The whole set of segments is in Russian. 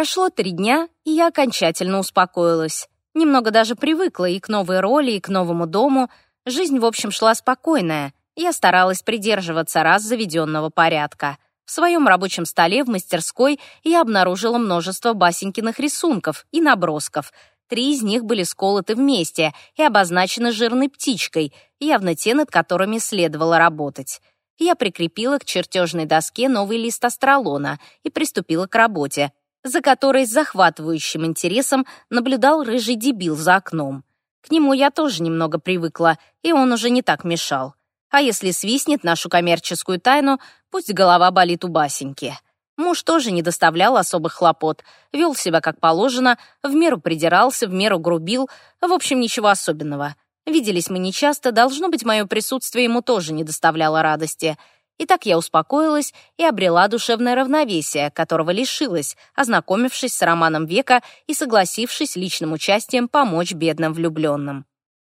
Прошло три дня, и я окончательно успокоилась. Немного даже привыкла и к новой роли, и к новому дому. Жизнь, в общем, шла спокойная. Я старалась придерживаться раз заведенного порядка. В своем рабочем столе в мастерской я обнаружила множество Басенькиных рисунков и набросков. Три из них были сколоты вместе и обозначены жирной птичкой, явно те, над которыми следовало работать. Я прикрепила к чертежной доске новый лист астролона и приступила к работе, за которой с захватывающим интересом наблюдал рыжий дебил за окном. К нему я тоже немного привыкла, и он уже не так мешал. А если свистнет нашу коммерческую тайну, пусть голова болит у басеньки. Муж тоже не доставлял особых хлопот, вел себя как положено, в меру придирался, в меру грубил, в общем, ничего особенного. Виделись мы нечасто, должно быть, мое присутствие ему тоже не доставляло радости — и так я успокоилась и обрела душевное равновесие, которого лишилась, ознакомившись с романом века и согласившись личным участием помочь бедным влюбленным.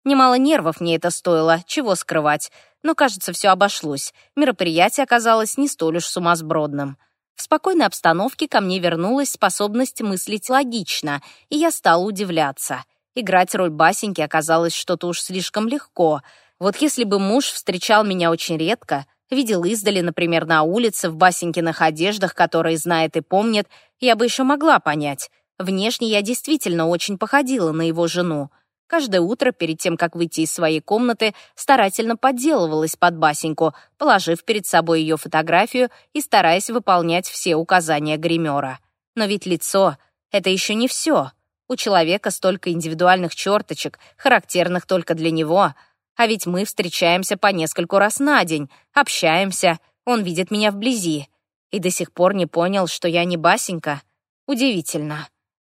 Немало нервов мне это стоило, чего скрывать, но, кажется, все обошлось. Мероприятие оказалось не столь уж сумасбродным. В спокойной обстановке ко мне вернулась способность мыслить логично, и я стала удивляться. Играть роль Басеньки оказалось что-то уж слишком легко. Вот если бы муж встречал меня очень редко — видел издали, например, на улице в Басенькиных одеждах, которые знает и помнит, я бы еще могла понять. Внешне я действительно очень походила на его жену. Каждое утро, перед тем, как выйти из своей комнаты, старательно подделывалась под Басеньку, положив перед собой ее фотографию и стараясь выполнять все указания гримера. Но ведь лицо — это еще не все. У человека столько индивидуальных черточек, характерных только для него — а ведь мы встречаемся по нескольку раз на день, общаемся, он видит меня вблизи. И до сих пор не понял, что я не Басенька. Удивительно.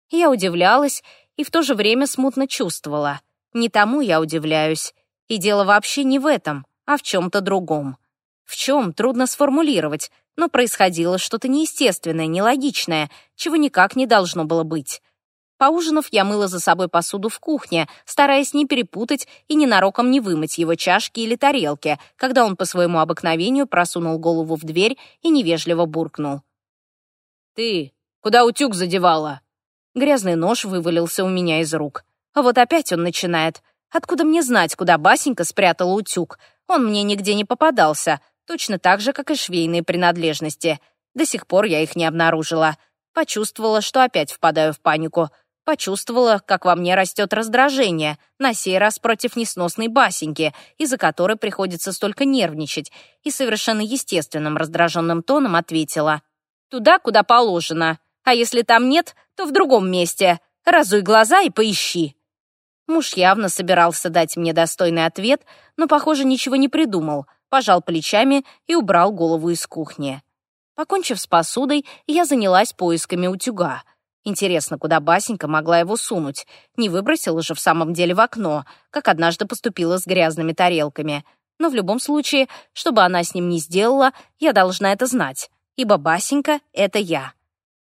Я удивлялась и в то же время смутно чувствовала. Не тому я удивляюсь. И дело вообще не в этом, а в чем-то другом. В чем, трудно сформулировать, но происходило что-то неестественное, нелогичное, чего никак не должно было быть. Поужинав, я мыла за собой посуду в кухне, стараясь не перепутать и ненароком не вымыть его чашки или тарелки, когда он по своему обыкновению просунул голову в дверь и невежливо буркнул. «Ты! Куда утюг задевала?» Грязный нож вывалился у меня из рук. А вот опять он начинает. Откуда мне знать, куда Басенька спрятала утюг? Он мне нигде не попадался, точно так же, как и швейные принадлежности. До сих пор я их не обнаружила. Почувствовала, что опять впадаю в панику почувствовала, как во мне растет раздражение, на сей раз против несносной басеньки, из-за которой приходится столько нервничать, и совершенно естественным раздраженным тоном ответила. «Туда, куда положено. А если там нет, то в другом месте. Разуй глаза и поищи». Муж явно собирался дать мне достойный ответ, но, похоже, ничего не придумал, пожал плечами и убрал голову из кухни. Покончив с посудой, я занялась поисками утюга — Интересно, куда Басенька могла его сунуть? Не выбросила же в самом деле в окно, как однажды поступила с грязными тарелками. Но в любом случае, чтобы она с ним не сделала, я должна это знать, ибо Басенька — это я.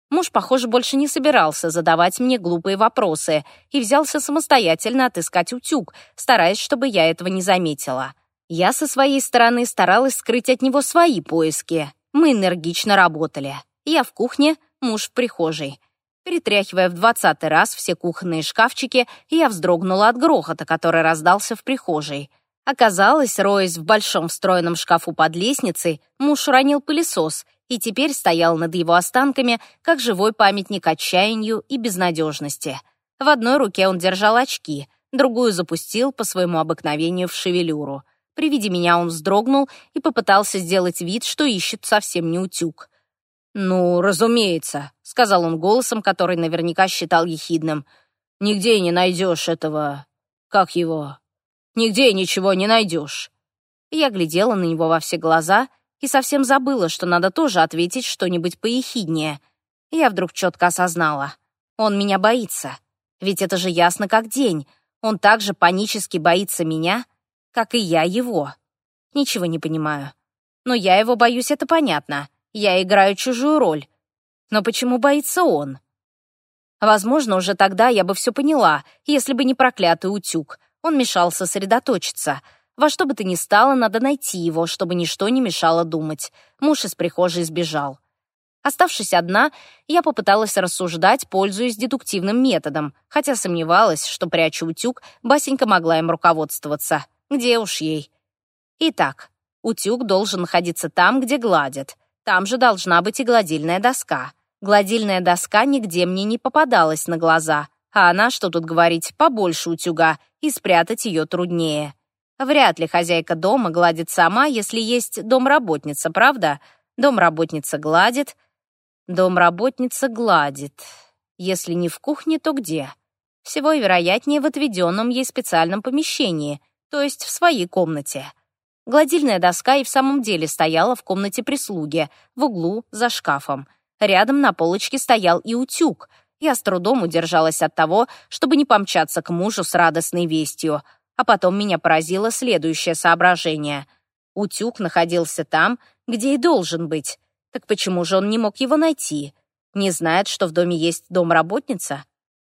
Муж, похоже, больше не собирался задавать мне глупые вопросы и взялся самостоятельно отыскать утюг, стараясь, чтобы я этого не заметила. Я со своей стороны старалась скрыть от него свои поиски. Мы энергично работали. Я в кухне, муж в прихожей. Перетряхивая в двадцатый раз все кухонные шкафчики, я вздрогнула от грохота, который раздался в прихожей. Оказалось, роясь в большом встроенном шкафу под лестницей, муж уронил пылесос и теперь стоял над его останками, как живой памятник отчаянию и безнадежности. В одной руке он держал очки, другую запустил по своему обыкновению в шевелюру. При виде меня он вздрогнул и попытался сделать вид, что ищет совсем не утюг. «Ну, разумеется», — сказал он голосом, который наверняка считал ехидным. «Нигде не найдешь этого... Как его? Нигде ничего не найдешь». Я глядела на него во все глаза и совсем забыла, что надо тоже ответить что-нибудь поехиднее. Я вдруг четко осознала. Он меня боится. Ведь это же ясно как день. Он также панически боится меня, как и я его. Ничего не понимаю. Но я его боюсь, это понятно. Я играю чужую роль. Но почему боится он? Возможно, уже тогда я бы все поняла, если бы не проклятый утюг. Он мешал сосредоточиться. Во что бы то ни стало, надо найти его, чтобы ничто не мешало думать. Муж из прихожей сбежал. Оставшись одна, я попыталась рассуждать, пользуясь дедуктивным методом, хотя сомневалась, что, пряча утюг, Басенька могла им руководствоваться. Где уж ей. Итак, утюг должен находиться там, где гладят. Там же должна быть и гладильная доска. Гладильная доска нигде мне не попадалась на глаза, а она, что тут говорить, побольше утюга, и спрятать ее труднее. Вряд ли хозяйка дома гладит сама, если есть домработница, правда? Домработница гладит. Домработница гладит. Если не в кухне, то где? Всего вероятнее в отведенном ей специальном помещении, то есть в своей комнате. Гладильная доска и в самом деле стояла в комнате прислуги, в углу, за шкафом. Рядом на полочке стоял и утюг. Я с трудом удержалась от того, чтобы не помчаться к мужу с радостной вестью. А потом меня поразило следующее соображение. Утюг находился там, где и должен быть. Так почему же он не мог его найти? Не знает, что в доме есть домработница?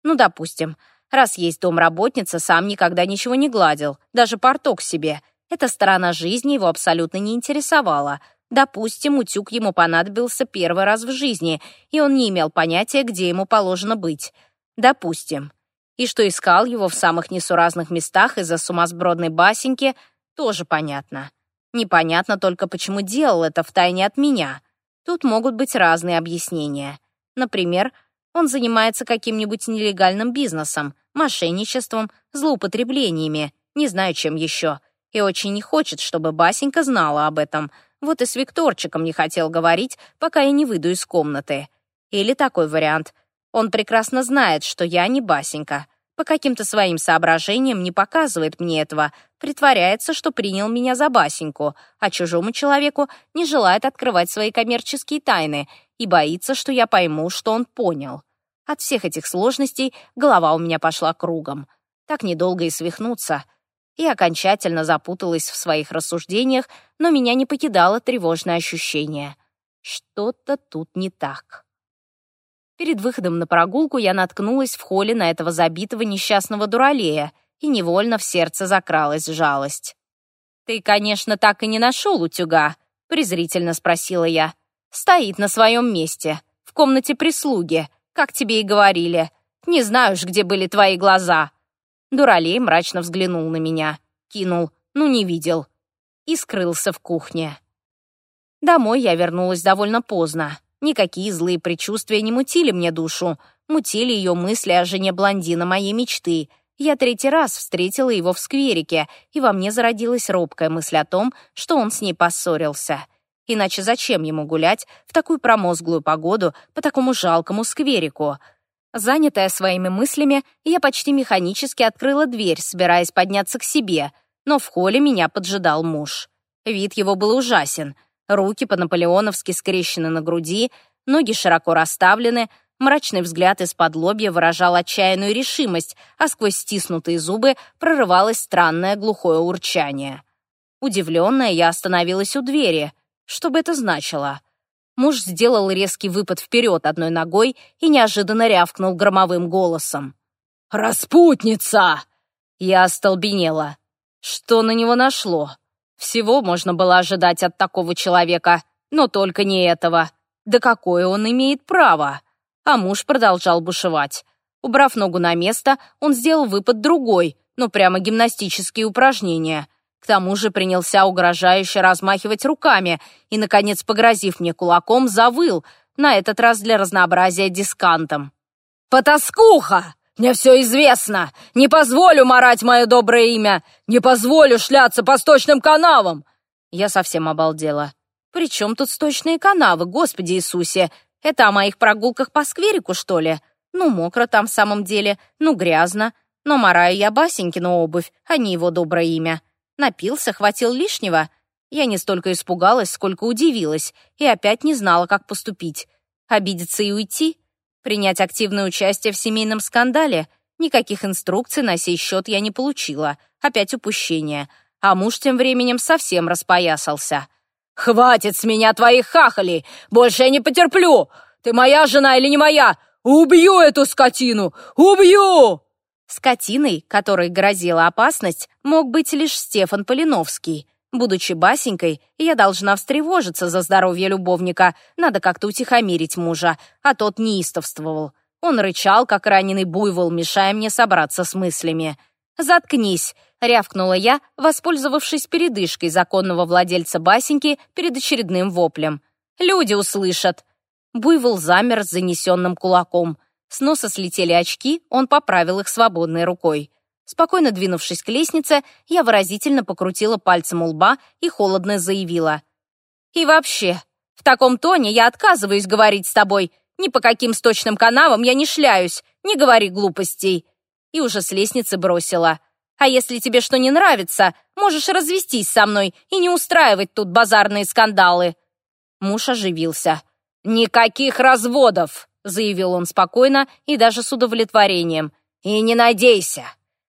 Ну, допустим, раз есть домработница, сам никогда ничего не гладил, даже порток себе — эта сторона жизни его абсолютно не интересовала. Допустим, утюг ему понадобился первый раз в жизни, и он не имел понятия, где ему положено быть. Допустим. И что искал его в самых несуразных местах из-за сумасбродной басеньки, тоже понятно. Непонятно только, почему делал это втайне от меня. Тут могут быть разные объяснения. Например, он занимается каким-нибудь нелегальным бизнесом, мошенничеством, злоупотреблениями, не знаю, чем еще. И очень не хочет, чтобы Басенька знала об этом. Вот и с Викторчиком не хотел говорить, пока я не выйду из комнаты. Или такой вариант. Он прекрасно знает, что я не Басенька. По каким-то своим соображениям не показывает мне этого, притворяется, что принял меня за Басеньку, а чужому человеку не желает открывать свои коммерческие тайны и боится, что я пойму, что он понял. От всех этих сложностей голова у меня пошла кругом. Так недолго и свихнуться — и окончательно запуталась в своих рассуждениях, но меня не покидало тревожное ощущение. Что-то тут не так. Перед выходом на прогулку я наткнулась в холле на этого забитого несчастного дуралея, и невольно в сердце закралась жалость. «Ты, конечно, так и не нашел утюга», — презрительно спросила я. «Стоит на своем месте, в комнате прислуги, как тебе и говорили. Не знаешь, где были твои глаза». Дуралей мрачно взглянул на меня, кинул «ну не видел» и скрылся в кухне. Домой я вернулась довольно поздно. Никакие злые предчувствия не мутили мне душу, мутили ее мысли о жене блондина моей мечты. Я третий раз встретила его в скверике, и во мне зародилась робкая мысль о том, что он с ней поссорился. Иначе зачем ему гулять в такую промозглую погоду по такому жалкому скверику — Занятая своими мыслями, я почти механически открыла дверь, собираясь подняться к себе, но в холле меня поджидал муж. Вид его был ужасен. Руки по-наполеоновски скрещены на груди, ноги широко расставлены, мрачный взгляд из-под лобья выражал отчаянную решимость, а сквозь стиснутые зубы прорывалось странное глухое урчание. Удивленная, я остановилась у двери. Что бы это значило? — Муж сделал резкий выпад вперед одной ногой и неожиданно рявкнул громовым голосом. «Распутница!» Я остолбенела. Что на него нашло? Всего можно было ожидать от такого человека, но только не этого. Да какое он имеет право? А муж продолжал бушевать. Убрав ногу на место, он сделал выпад другой, но прямо гимнастические упражнения — к тому же принялся угрожающе размахивать руками и, наконец, погрозив мне кулаком, завыл, на этот раз для разнообразия дискантом. «Потаскуха! Мне все известно! Не позволю марать мое доброе имя! Не позволю шляться по сточным канавам!» Я совсем обалдела. «При чем тут сточные канавы, Господи Иисусе? Это о моих прогулках по скверику, что ли? Ну, мокро там в самом деле, ну, грязно. Но мараю я Басенькину обувь, а не его доброе имя напился, хватил лишнего. Я не столько испугалась, сколько удивилась, и опять не знала, как поступить. Обидеться и уйти? Принять активное участие в семейном скандале? Никаких инструкций на сей счет я не получила. Опять упущение. А муж тем временем совсем распоясался. «Хватит с меня твоих хахалей! Больше я не потерплю! Ты моя жена или не моя? Убью эту скотину! Убью!» Скотиной, которой грозила опасность, мог быть лишь Стефан Полиновский. Будучи басенькой, я должна встревожиться за здоровье любовника, надо как-то утихомирить мужа, а тот неистовствовал. Он рычал, как раненый буйвол, мешая мне собраться с мыслями. «Заткнись!» — рявкнула я, воспользовавшись передышкой законного владельца басеньки перед очередным воплем. «Люди услышат!» Буйвол замер с занесенным кулаком — с носа слетели очки, он поправил их свободной рукой. Спокойно двинувшись к лестнице, я выразительно покрутила пальцем у лба и холодно заявила. «И вообще, в таком тоне я отказываюсь говорить с тобой. Ни по каким сточным канавам я не шляюсь. Не говори глупостей». И уже с лестницы бросила. «А если тебе что не нравится, можешь развестись со мной и не устраивать тут базарные скандалы». Муж оживился. «Никаких разводов!» заявил он спокойно и даже с удовлетворением. «И не надейся!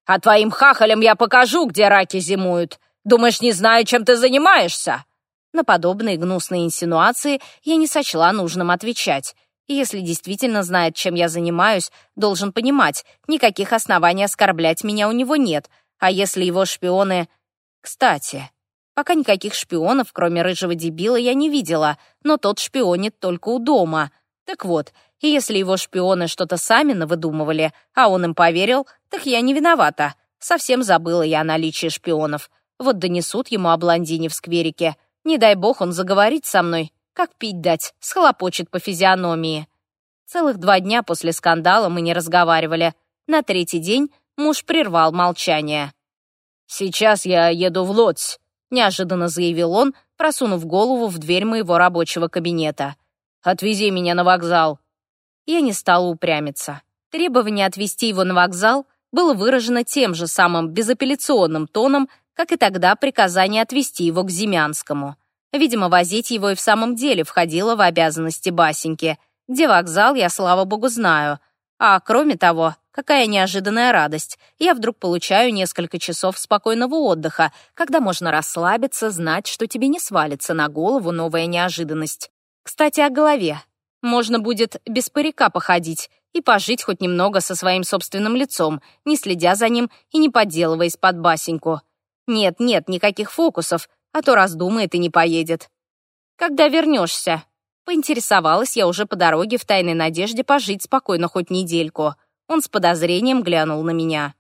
А твоим хахалям я покажу, где раки зимуют. Думаешь, не знаю, чем ты занимаешься?» На подобные гнусные инсинуации я не сочла нужным отвечать. И если действительно знает, чем я занимаюсь, должен понимать, никаких оснований оскорблять меня у него нет. А если его шпионы... Кстати, пока никаких шпионов, кроме рыжего дебила, я не видела, но тот шпионит только у дома. Так вот, и если его шпионы что-то сами навыдумывали, а он им поверил, так я не виновата. Совсем забыла я о наличии шпионов. Вот донесут ему о блондине в скверике. Не дай бог он заговорит со мной. Как пить дать? Схлопочет по физиономии. Целых два дня после скандала мы не разговаривали. На третий день муж прервал молчание. «Сейчас я еду в Лодзь», — неожиданно заявил он, просунув голову в дверь моего рабочего кабинета. «Отвези меня на вокзал я не стала упрямиться. Требование отвезти его на вокзал было выражено тем же самым безапелляционным тоном, как и тогда приказание отвезти его к Зимянскому. Видимо, возить его и в самом деле входило в обязанности Басеньки, где вокзал я, слава богу, знаю. А кроме того, какая неожиданная радость, я вдруг получаю несколько часов спокойного отдыха, когда можно расслабиться, знать, что тебе не свалится на голову новая неожиданность. Кстати, о голове. Можно будет без парика походить и пожить хоть немного со своим собственным лицом, не следя за ним и не подделываясь под басеньку. Нет-нет, никаких фокусов, а то раздумает и не поедет. Когда вернешься? Поинтересовалась я уже по дороге в тайной надежде пожить спокойно хоть недельку. Он с подозрением глянул на меня.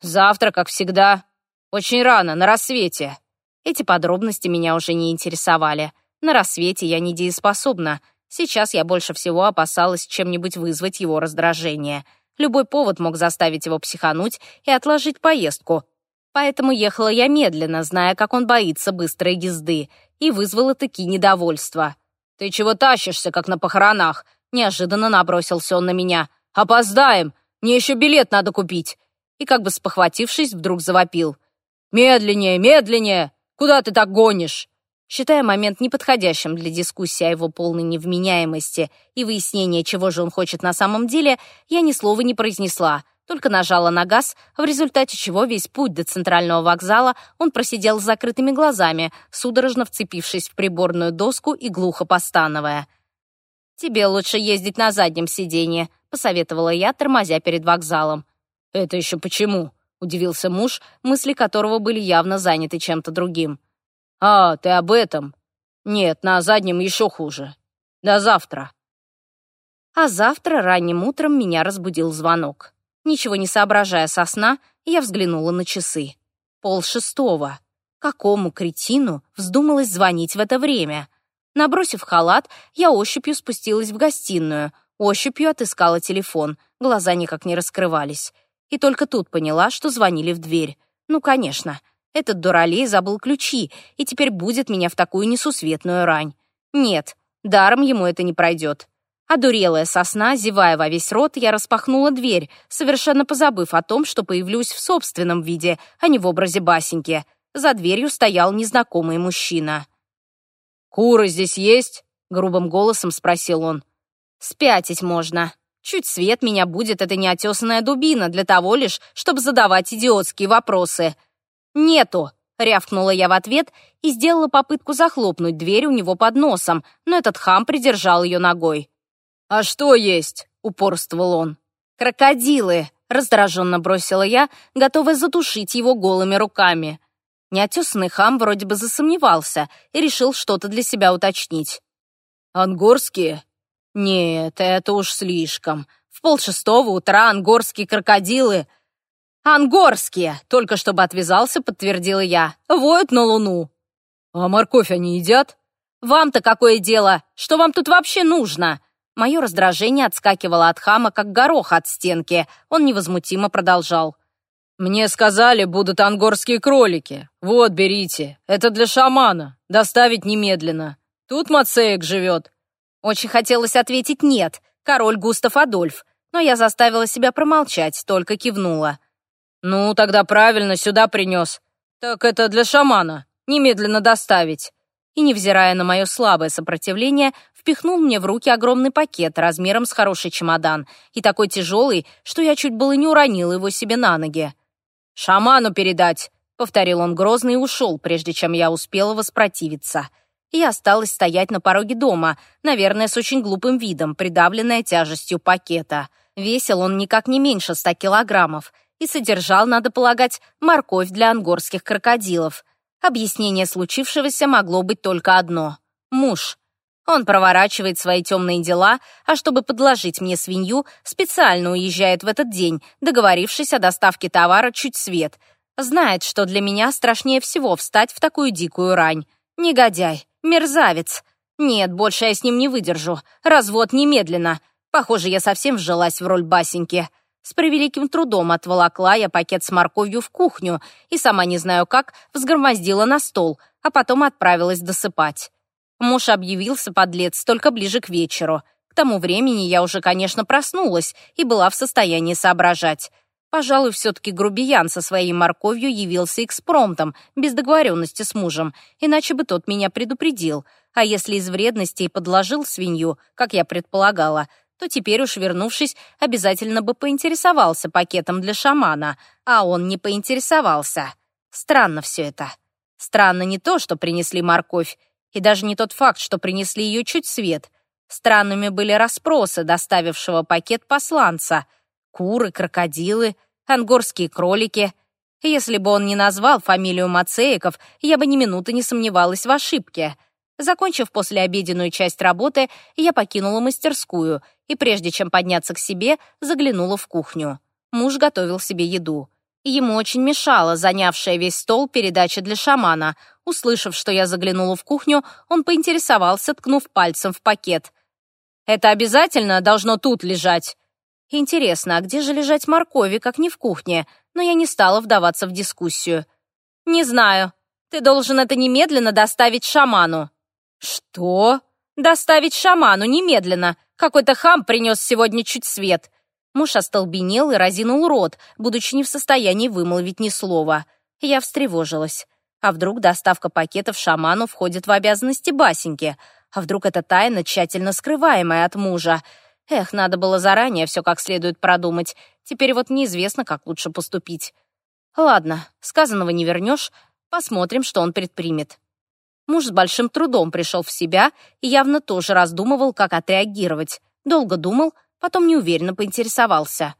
«Завтра, как всегда. Очень рано, на рассвете». Эти подробности меня уже не интересовали. На рассвете я недееспособна — Сейчас я больше всего опасалась чем-нибудь вызвать его раздражение. Любой повод мог заставить его психануть и отложить поездку. Поэтому ехала я медленно, зная, как он боится быстрой езды, и вызвала такие недовольства. «Ты чего тащишься, как на похоронах?» Неожиданно набросился он на меня. «Опоздаем! Мне еще билет надо купить!» И как бы спохватившись, вдруг завопил. «Медленнее, медленнее! Куда ты так гонишь?» считая момент неподходящим для дискуссии о его полной невменяемости и выяснения, чего же он хочет на самом деле, я ни слова не произнесла, только нажала на газ, в результате чего весь путь до центрального вокзала он просидел с закрытыми глазами, судорожно вцепившись в приборную доску и глухо постановая. «Тебе лучше ездить на заднем сиденье», — посоветовала я, тормозя перед вокзалом. «Это еще почему?» — удивился муж, мысли которого были явно заняты чем-то другим. «А, ты об этом? Нет, на заднем еще хуже. До завтра». А завтра ранним утром меня разбудил звонок. Ничего не соображая со сна, я взглянула на часы. Пол шестого. Какому кретину вздумалось звонить в это время? Набросив халат, я ощупью спустилась в гостиную, ощупью отыскала телефон, глаза никак не раскрывались. И только тут поняла, что звонили в дверь. Ну, конечно, этот дуралей забыл ключи и теперь будет меня в такую несусветную рань. Нет, даром ему это не пройдет. Одурелая сосна, зевая во весь рот, я распахнула дверь, совершенно позабыв о том, что появлюсь в собственном виде, а не в образе басеньки. За дверью стоял незнакомый мужчина. «Куры здесь есть?» — грубым голосом спросил он. «Спятить можно. Чуть свет меня будет эта неотесанная дубина для того лишь, чтобы задавать идиотские вопросы. «Нету!» — рявкнула я в ответ и сделала попытку захлопнуть дверь у него под носом, но этот хам придержал ее ногой. «А что есть?» — упорствовал он. «Крокодилы!» — раздраженно бросила я, готовая затушить его голыми руками. Неотесанный хам вроде бы засомневался и решил что-то для себя уточнить. «Ангорские?» «Нет, это уж слишком. В полшестого утра ангорские крокодилы «Ангорские!» — только чтобы отвязался, подтвердила я. «Воют на луну». «А морковь они едят?» «Вам-то какое дело? Что вам тут вообще нужно?» Мое раздражение отскакивало от хама, как горох от стенки. Он невозмутимо продолжал. «Мне сказали, будут ангорские кролики. Вот, берите. Это для шамана. Доставить немедленно. Тут Мацеек живет». Очень хотелось ответить «нет», король Густав Адольф, но я заставила себя промолчать, только кивнула. Ну, тогда правильно, сюда принес. Так это для шамана. Немедленно доставить. И, невзирая на мое слабое сопротивление, впихнул мне в руки огромный пакет размером с хороший чемодан и такой тяжелый, что я чуть было не уронил его себе на ноги. «Шаману передать!» — повторил он грозно и ушел, прежде чем я успела воспротивиться. И осталась стоять на пороге дома, наверное, с очень глупым видом, придавленная тяжестью пакета. Весил он никак не меньше ста килограммов — и содержал, надо полагать, морковь для ангорских крокодилов. Объяснение случившегося могло быть только одно — муж. Он проворачивает свои темные дела, а чтобы подложить мне свинью, специально уезжает в этот день, договорившись о доставке товара чуть свет. Знает, что для меня страшнее всего встать в такую дикую рань. Негодяй, мерзавец. Нет, больше я с ним не выдержу. Развод немедленно. Похоже, я совсем вжилась в роль басеньки. С превеликим трудом отволокла я пакет с морковью в кухню и сама не знаю как взгромоздила на стол, а потом отправилась досыпать. Муж объявился, подлец, только ближе к вечеру. К тому времени я уже, конечно, проснулась и была в состоянии соображать. Пожалуй, все-таки грубиян со своей морковью явился экспромтом, без договоренности с мужем, иначе бы тот меня предупредил. А если из вредности и подложил свинью, как я предполагала, то теперь уж вернувшись, обязательно бы поинтересовался пакетом для шамана, а он не поинтересовался. Странно все это. Странно не то, что принесли морковь, и даже не тот факт, что принесли ее чуть свет. Странными были расспросы доставившего пакет посланца. Куры, крокодилы, ангорские кролики. Если бы он не назвал фамилию Мацеиков, я бы ни минуты не сомневалась в ошибке — Закончив послеобеденную часть работы, я покинула мастерскую и, прежде чем подняться к себе, заглянула в кухню. Муж готовил себе еду. Ему очень мешала занявшая весь стол передача для шамана. Услышав, что я заглянула в кухню, он поинтересовался, ткнув пальцем в пакет. «Это обязательно должно тут лежать?» «Интересно, а где же лежать моркови, как не в кухне?» Но я не стала вдаваться в дискуссию. «Не знаю. Ты должен это немедленно доставить шаману». «Что? Доставить шаману немедленно! Какой-то хам принес сегодня чуть свет!» Муж остолбенел и разинул рот, будучи не в состоянии вымолвить ни слова. Я встревожилась. А вдруг доставка пакетов шаману входит в обязанности Басеньки? А вдруг это тайна, тщательно скрываемая от мужа? Эх, надо было заранее все как следует продумать. Теперь вот неизвестно, как лучше поступить. Ладно, сказанного не вернешь. Посмотрим, что он предпримет. Муж с большим трудом пришел в себя и явно тоже раздумывал, как отреагировать. Долго думал, потом неуверенно поинтересовался.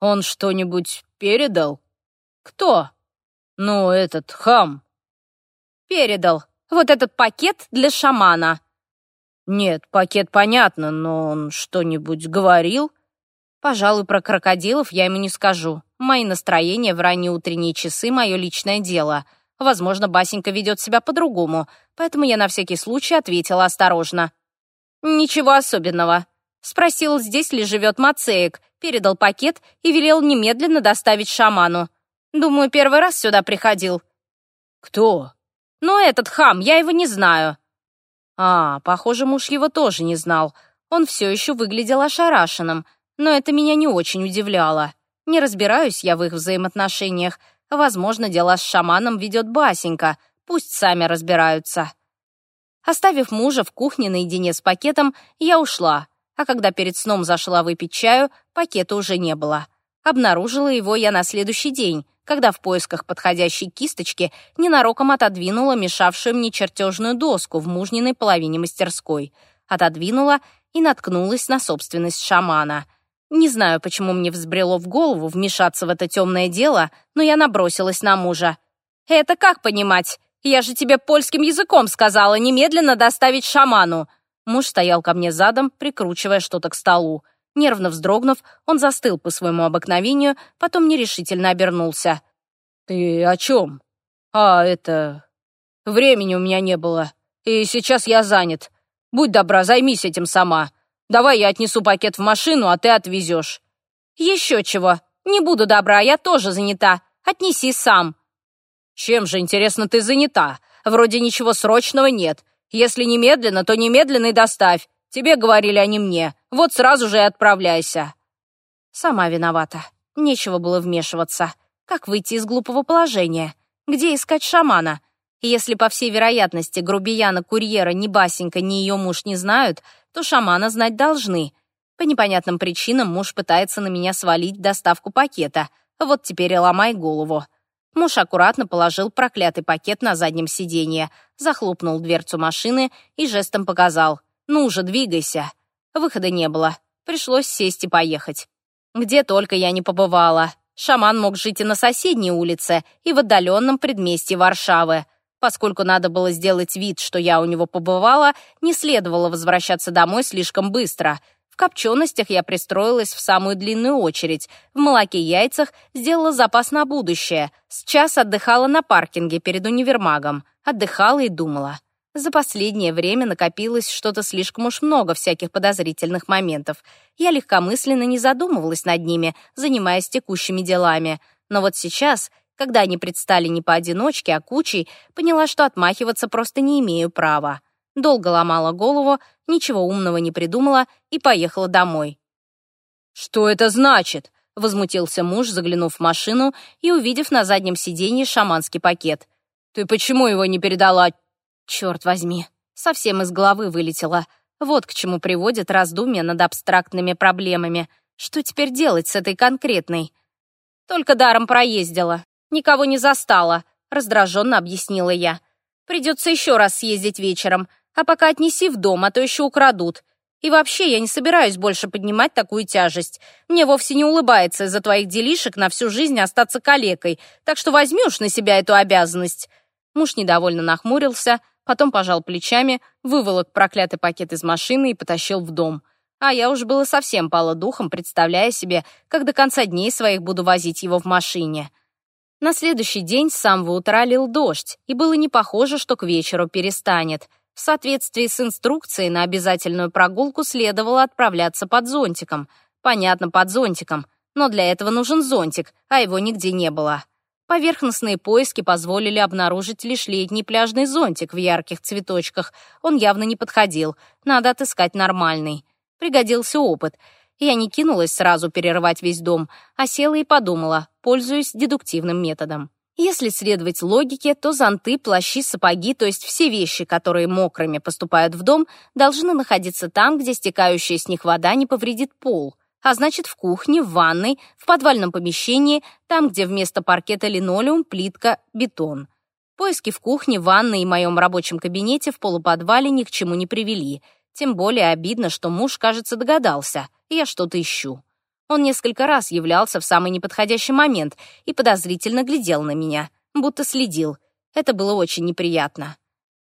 «Он что-нибудь передал?» «Кто?» «Ну, этот хам». «Передал. Вот этот пакет для шамана». «Нет, пакет понятно, но он что-нибудь говорил?» «Пожалуй, про крокодилов я ему не скажу. Мои настроения в ранние утренние часы — мое личное дело». Возможно, Басенька ведет себя по-другому, поэтому я на всякий случай ответила осторожно. «Ничего особенного». Спросил, здесь ли живет Мацеек, передал пакет и велел немедленно доставить шаману. Думаю, первый раз сюда приходил. «Кто?» «Ну, этот хам, я его не знаю». А, похоже, муж его тоже не знал. Он все еще выглядел ошарашенным, но это меня не очень удивляло. Не разбираюсь я в их взаимоотношениях, Возможно, дела с шаманом ведет Басенька. Пусть сами разбираются. Оставив мужа в кухне наедине с пакетом, я ушла. А когда перед сном зашла выпить чаю, пакета уже не было. Обнаружила его я на следующий день, когда в поисках подходящей кисточки ненароком отодвинула мешавшую мне чертежную доску в мужниной половине мастерской. Отодвинула и наткнулась на собственность шамана — не знаю, почему мне взбрело в голову вмешаться в это темное дело, но я набросилась на мужа. «Это как понимать? Я же тебе польским языком сказала немедленно доставить шаману!» Муж стоял ко мне задом, прикручивая что-то к столу. Нервно вздрогнув, он застыл по своему обыкновению, потом нерешительно обернулся. «Ты о чем?» «А, это... Времени у меня не было, и сейчас я занят. Будь добра, займись этим сама». Давай я отнесу пакет в машину, а ты отвезешь». «Еще чего. Не буду добра, я тоже занята. Отнеси сам». «Чем же, интересно, ты занята? Вроде ничего срочного нет. Если немедленно, то немедленно и доставь. Тебе говорили, а не мне. Вот сразу же и отправляйся». «Сама виновата. Нечего было вмешиваться. Как выйти из глупого положения? Где искать шамана?» Если, по всей вероятности, грубияна-курьера ни Басенька, ни ее муж не знают, то шамана знать должны. По непонятным причинам муж пытается на меня свалить доставку пакета. Вот теперь и ломай голову. Муж аккуратно положил проклятый пакет на заднем сиденье, захлопнул дверцу машины и жестом показал. «Ну уже двигайся». Выхода не было. Пришлось сесть и поехать. Где только я не побывала. Шаман мог жить и на соседней улице, и в отдаленном предместье Варшавы. Поскольку надо было сделать вид, что я у него побывала, не следовало возвращаться домой слишком быстро. В копченостях я пристроилась в самую длинную очередь, в молоке и яйцах сделала запас на будущее, с час отдыхала на паркинге перед универмагом, отдыхала и думала. За последнее время накопилось что-то слишком уж много всяких подозрительных моментов. Я легкомысленно не задумывалась над ними, занимаясь текущими делами. Но вот сейчас когда они предстали не поодиночке, а кучей, поняла, что отмахиваться просто не имею права. Долго ломала голову, ничего умного не придумала и поехала домой. «Что это значит?» — возмутился муж, заглянув в машину и увидев на заднем сиденье шаманский пакет. «Ты почему его не передала?» «Черт возьми!» Совсем из головы вылетела. Вот к чему приводит раздумья над абстрактными проблемами. Что теперь делать с этой конкретной? Только даром проездила никого не застала», — раздраженно объяснила я. «Придется еще раз съездить вечером, а пока отнеси в дом, а то еще украдут. И вообще я не собираюсь больше поднимать такую тяжесть. Мне вовсе не улыбается из-за твоих делишек на всю жизнь остаться калекой, так что возьмешь на себя эту обязанность». Муж недовольно нахмурился, потом пожал плечами, выволок проклятый пакет из машины и потащил в дом. А я уж было совсем пала духом, представляя себе, как до конца дней своих буду возить его в машине. На следующий день с самого утра лил дождь, и было не похоже, что к вечеру перестанет. В соответствии с инструкцией на обязательную прогулку следовало отправляться под зонтиком. Понятно, под зонтиком, но для этого нужен зонтик, а его нигде не было. Поверхностные поиски позволили обнаружить лишь летний пляжный зонтик в ярких цветочках. Он явно не подходил, надо отыскать нормальный. Пригодился опыт — я не кинулась сразу перерывать весь дом, а села и подумала, пользуясь дедуктивным методом. Если следовать логике, то зонты, плащи, сапоги, то есть все вещи, которые мокрыми поступают в дом, должны находиться там, где стекающая с них вода не повредит пол, а значит в кухне, в ванной, в подвальном помещении, там, где вместо паркета линолеум, плитка, бетон. Поиски в кухне, ванной и моем рабочем кабинете в полуподвале ни к чему не привели — тем более обидно, что муж, кажется, догадался, я что-то ищу. Он несколько раз являлся в самый неподходящий момент и подозрительно глядел на меня, будто следил. Это было очень неприятно.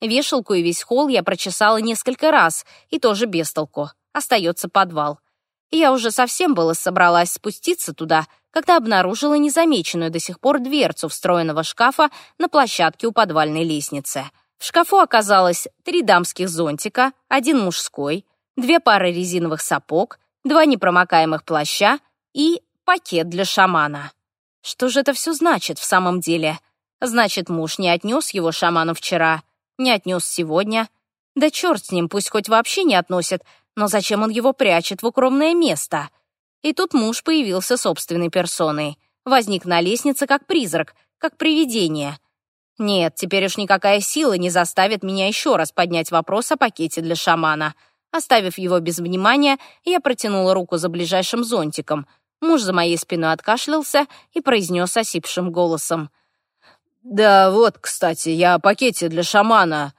Вешалку и весь холл я прочесала несколько раз, и тоже без толку. Остается подвал. Я уже совсем было собралась спуститься туда, когда обнаружила незамеченную до сих пор дверцу встроенного шкафа на площадке у подвальной лестницы — в шкафу оказалось три дамских зонтика, один мужской, две пары резиновых сапог, два непромокаемых плаща и пакет для шамана. Что же это все значит в самом деле? Значит, муж не отнес его шаману вчера, не отнес сегодня. Да черт с ним, пусть хоть вообще не относит, но зачем он его прячет в укромное место? И тут муж появился собственной персоной. Возник на лестнице как призрак, как привидение — нет, теперь уж никакая сила не заставит меня еще раз поднять вопрос о пакете для шамана. Оставив его без внимания, я протянула руку за ближайшим зонтиком. Муж за моей спиной откашлялся и произнес осипшим голосом. «Да вот, кстати, я о пакете для шамана.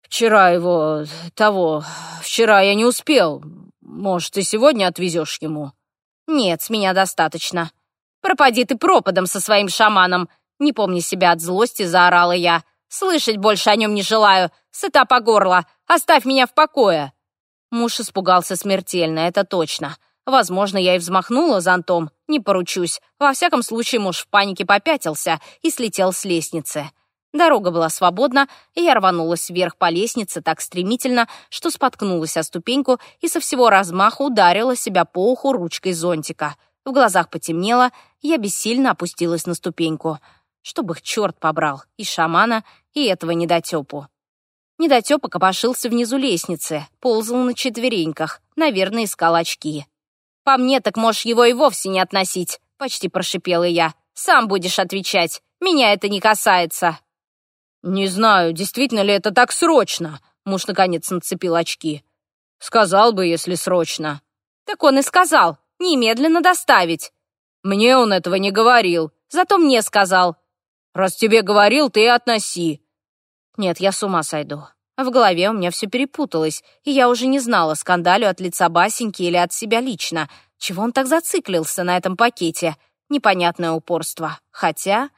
Вчера его... того... Вчера я не успел. Может, ты сегодня отвезешь ему?» «Нет, с меня достаточно. Пропади ты пропадом со своим шаманом!» Не помня себя от злости, заорала я. «Слышать больше о нем не желаю. Сыта по горло. Оставь меня в покое!» Муж испугался смертельно, это точно. Возможно, я и взмахнула зонтом, не поручусь. Во всяком случае, муж в панике попятился и слетел с лестницы. Дорога была свободна, и я рванулась вверх по лестнице так стремительно, что споткнулась о ступеньку и со всего размаха ударила себя по уху ручкой зонтика. В глазах потемнело, я бессильно опустилась на ступеньку чтобы их черт побрал, и шамана, и этого недотепу. Недотепа копошился внизу лестницы, ползал на четвереньках, наверное, искал очки. «По мне так можешь его и вовсе не относить», — почти прошипела я. «Сам будешь отвечать. Меня это не касается». «Не знаю, действительно ли это так срочно», — муж наконец нацепил очки. «Сказал бы, если срочно». «Так он и сказал. Немедленно доставить». «Мне он этого не говорил. Зато мне сказал. Раз тебе говорил, ты и относи». Нет, я с ума сойду. В голове у меня все перепуталось, и я уже не знала, скандалю от лица Басеньки или от себя лично. Чего он так зациклился на этом пакете? Непонятное упорство. Хотя...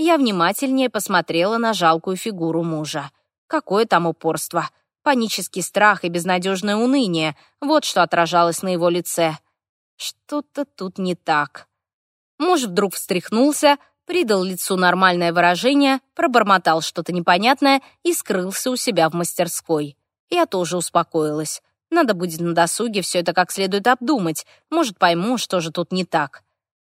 Я внимательнее посмотрела на жалкую фигуру мужа. Какое там упорство? Панический страх и безнадежное уныние. Вот что отражалось на его лице. Что-то тут не так. Муж вдруг встряхнулся, придал лицу нормальное выражение, пробормотал что-то непонятное и скрылся у себя в мастерской. Я тоже успокоилась. Надо будет на досуге все это как следует обдумать. Может, пойму, что же тут не так.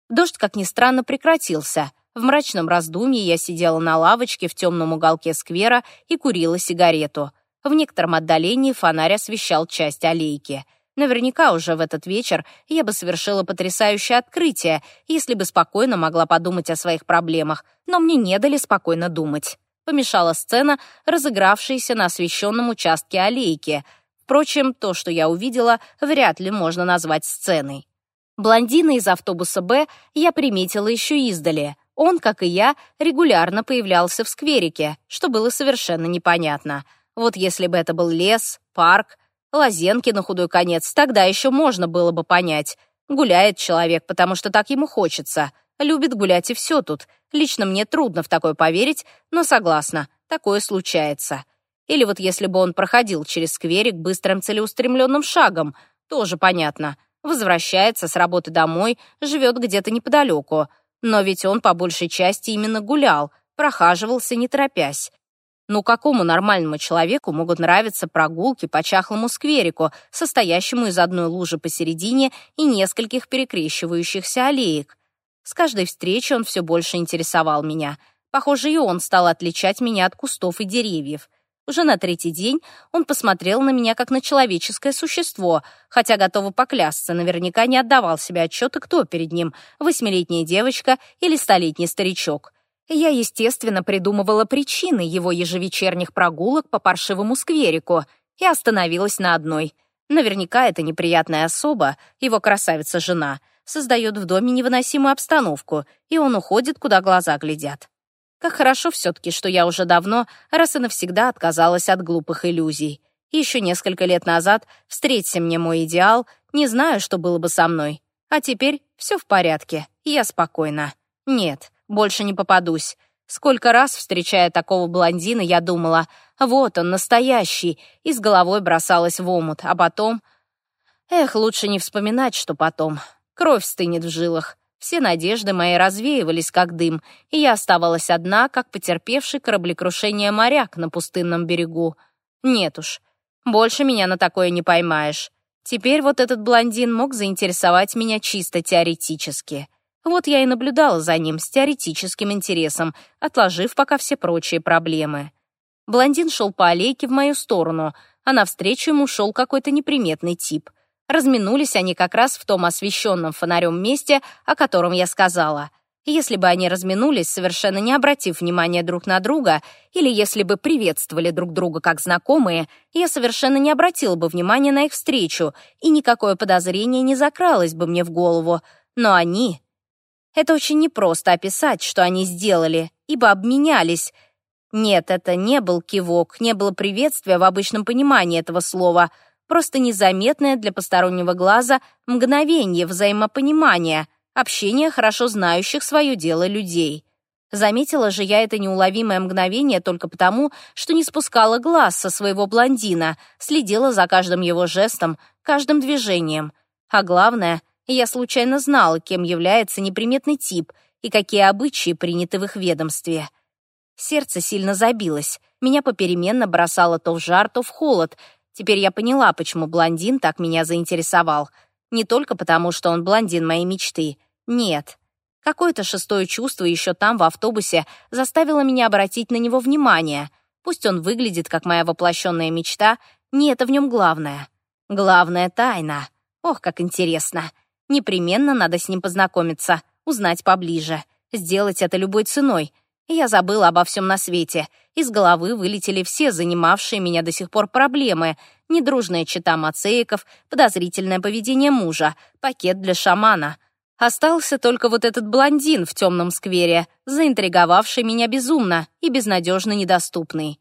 Дождь, как ни странно, прекратился. В мрачном раздумье я сидела на лавочке в темном уголке сквера и курила сигарету. В некотором отдалении фонарь освещал часть аллейки — Наверняка уже в этот вечер я бы совершила потрясающее открытие, если бы спокойно могла подумать о своих проблемах, но мне не дали спокойно думать. Помешала сцена, разыгравшаяся на освещенном участке аллейки. Впрочем, то, что я увидела, вряд ли можно назвать сценой. Блондина из автобуса «Б» я приметила еще издали. Он, как и я, регулярно появлялся в скверике, что было совершенно непонятно. Вот если бы это был лес, парк, Лазенки на худой конец, тогда еще можно было бы понять. Гуляет человек, потому что так ему хочется. Любит гулять и все тут. Лично мне трудно в такое поверить, но согласна, такое случается. Или вот если бы он проходил через скверик быстрым целеустремленным шагом, тоже понятно. Возвращается с работы домой, живет где-то неподалеку. Но ведь он по большей части именно гулял, прохаживался не торопясь. Но какому нормальному человеку могут нравиться прогулки по чахлому скверику, состоящему из одной лужи посередине и нескольких перекрещивающихся аллеек? С каждой встречи он все больше интересовал меня. Похоже, и он стал отличать меня от кустов и деревьев. Уже на третий день он посмотрел на меня как на человеческое существо, хотя, готова поклясться, наверняка не отдавал себе отчета, кто перед ним — восьмилетняя девочка или столетний старичок. Я, естественно, придумывала причины его ежевечерних прогулок по паршивому скверику и остановилась на одной. Наверняка эта неприятная особа, его красавица-жена, создает в доме невыносимую обстановку, и он уходит, куда глаза глядят. Как хорошо все-таки, что я уже давно, раз и навсегда отказалась от глупых иллюзий. Еще несколько лет назад, встреться мне мой идеал, не знаю, что было бы со мной. А теперь все в порядке, я спокойна. Нет, больше не попадусь. Сколько раз, встречая такого блондина, я думала, вот он, настоящий, и с головой бросалась в омут, а потом... Эх, лучше не вспоминать, что потом. Кровь стынет в жилах. Все надежды мои развеивались, как дым, и я оставалась одна, как потерпевший кораблекрушение моряк на пустынном берегу. Нет уж, больше меня на такое не поймаешь. Теперь вот этот блондин мог заинтересовать меня чисто теоретически. Вот я и наблюдала за ним с теоретическим интересом, отложив пока все прочие проблемы. Блондин шел по аллейке в мою сторону, а навстречу ему шел какой-то неприметный тип. Разминулись они как раз в том освещенном фонарем месте, о котором я сказала. Если бы они разминулись, совершенно не обратив внимания друг на друга, или если бы приветствовали друг друга как знакомые, я совершенно не обратила бы внимания на их встречу, и никакое подозрение не закралось бы мне в голову. Но они это очень непросто описать, что они сделали, ибо обменялись. Нет, это не был кивок, не было приветствия в обычном понимании этого слова, просто незаметное для постороннего глаза мгновение взаимопонимания, общение хорошо знающих свое дело людей. Заметила же я это неуловимое мгновение только потому, что не спускала глаз со своего блондина, следила за каждым его жестом, каждым движением. А главное — я случайно знала, кем является неприметный тип и какие обычаи приняты в их ведомстве. Сердце сильно забилось. Меня попеременно бросало то в жар, то в холод. Теперь я поняла, почему блондин так меня заинтересовал. Не только потому, что он блондин моей мечты. Нет. Какое-то шестое чувство еще там, в автобусе, заставило меня обратить на него внимание. Пусть он выглядит, как моя воплощенная мечта, не это в нем главное. Главная тайна. Ох, как интересно. Непременно надо с ним познакомиться, узнать поближе, сделать это любой ценой. Я забыла обо всем на свете. Из головы вылетели все занимавшие меня до сих пор проблемы. Недружная чита Мацеиков, подозрительное поведение мужа, пакет для шамана. Остался только вот этот блондин в темном сквере, заинтриговавший меня безумно и безнадежно недоступный.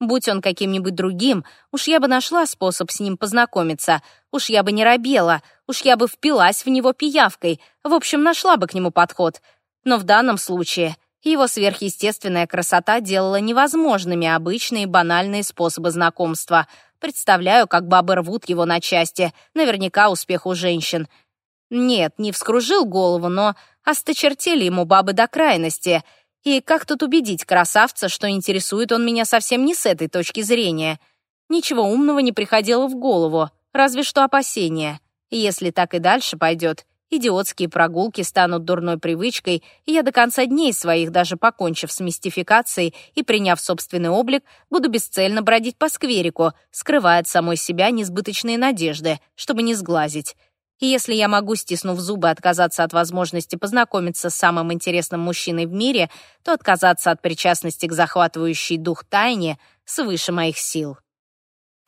Будь он каким-нибудь другим, уж я бы нашла способ с ним познакомиться, Уж я бы не робела, уж я бы впилась в него пиявкой, в общем, нашла бы к нему подход. Но в данном случае его сверхъестественная красота делала невозможными обычные банальные способы знакомства. Представляю, как бабы рвут его на части, наверняка успех у женщин. Нет, не вскружил голову, но осточертели ему бабы до крайности. И как тут убедить красавца, что интересует он меня совсем не с этой точки зрения? Ничего умного не приходило в голову. Разве что опасения. Если так и дальше пойдет, идиотские прогулки станут дурной привычкой, и я до конца дней своих, даже покончив с мистификацией и приняв собственный облик, буду бесцельно бродить по скверику, скрывая от самой себя несбыточные надежды, чтобы не сглазить. И если я могу, стиснув зубы, отказаться от возможности познакомиться с самым интересным мужчиной в мире, то отказаться от причастности к захватывающей дух тайне свыше моих сил.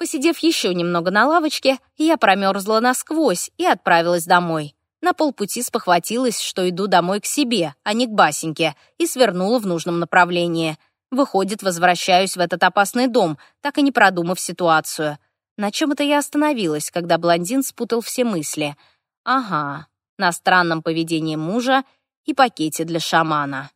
Посидев еще немного на лавочке, я промерзла насквозь и отправилась домой. На полпути спохватилась, что иду домой к себе, а не к Басеньке, и свернула в нужном направлении. Выходит, возвращаюсь в этот опасный дом, так и не продумав ситуацию. На чем это я остановилась, когда блондин спутал все мысли? Ага, на странном поведении мужа и пакете для шамана.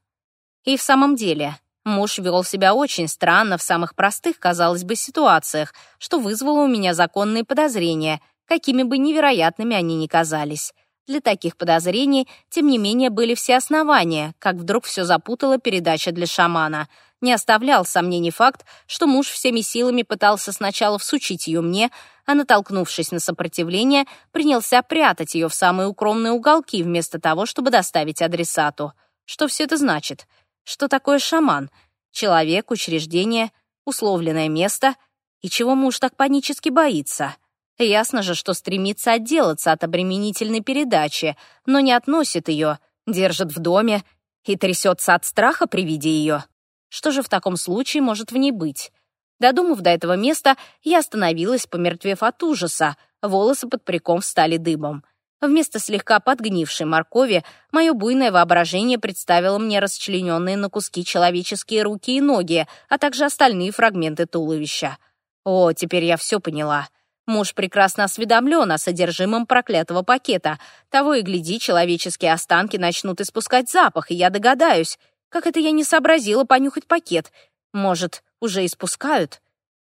И в самом деле, Муж вел себя очень странно в самых простых, казалось бы, ситуациях, что вызвало у меня законные подозрения, какими бы невероятными они ни казались. Для таких подозрений, тем не менее, были все основания, как вдруг все запутала передача для шамана. Не оставлял сомнений факт, что муж всеми силами пытался сначала всучить ее мне, а, натолкнувшись на сопротивление, принялся прятать ее в самые укромные уголки вместо того, чтобы доставить адресату. Что все это значит? что такое шаман, человек, учреждение, условленное место, и чего муж так панически боится. Ясно же, что стремится отделаться от обременительной передачи, но не относит ее, держит в доме и трясется от страха при виде ее. Что же в таком случае может в ней быть? Додумав до этого места, я остановилась, помертвев от ужаса, волосы под приком встали дыбом — Вместо слегка подгнившей моркови, мое буйное воображение представило мне расчлененные на куски человеческие руки и ноги, а также остальные фрагменты туловища. О, теперь я все поняла. Муж прекрасно осведомлен о содержимом проклятого пакета. Того и гляди, человеческие останки начнут испускать запах, и я догадаюсь. Как это я не сообразила понюхать пакет? Может, уже испускают?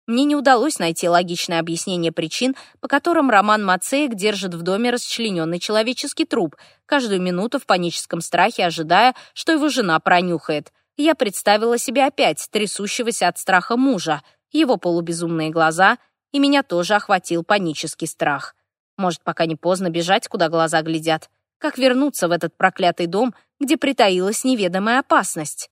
Мне не удалось найти логичное объяснение причин, по которым Роман Мацеек держит в доме расчлененный человеческий труп, каждую минуту в паническом страхе ожидая, что его жена пронюхает. Я представила себе опять трясущегося от страха мужа, его полубезумные глаза, и меня тоже охватил панический страх. Может, пока не поздно бежать, куда глаза глядят. Как вернуться в этот проклятый дом, где притаилась неведомая опасность?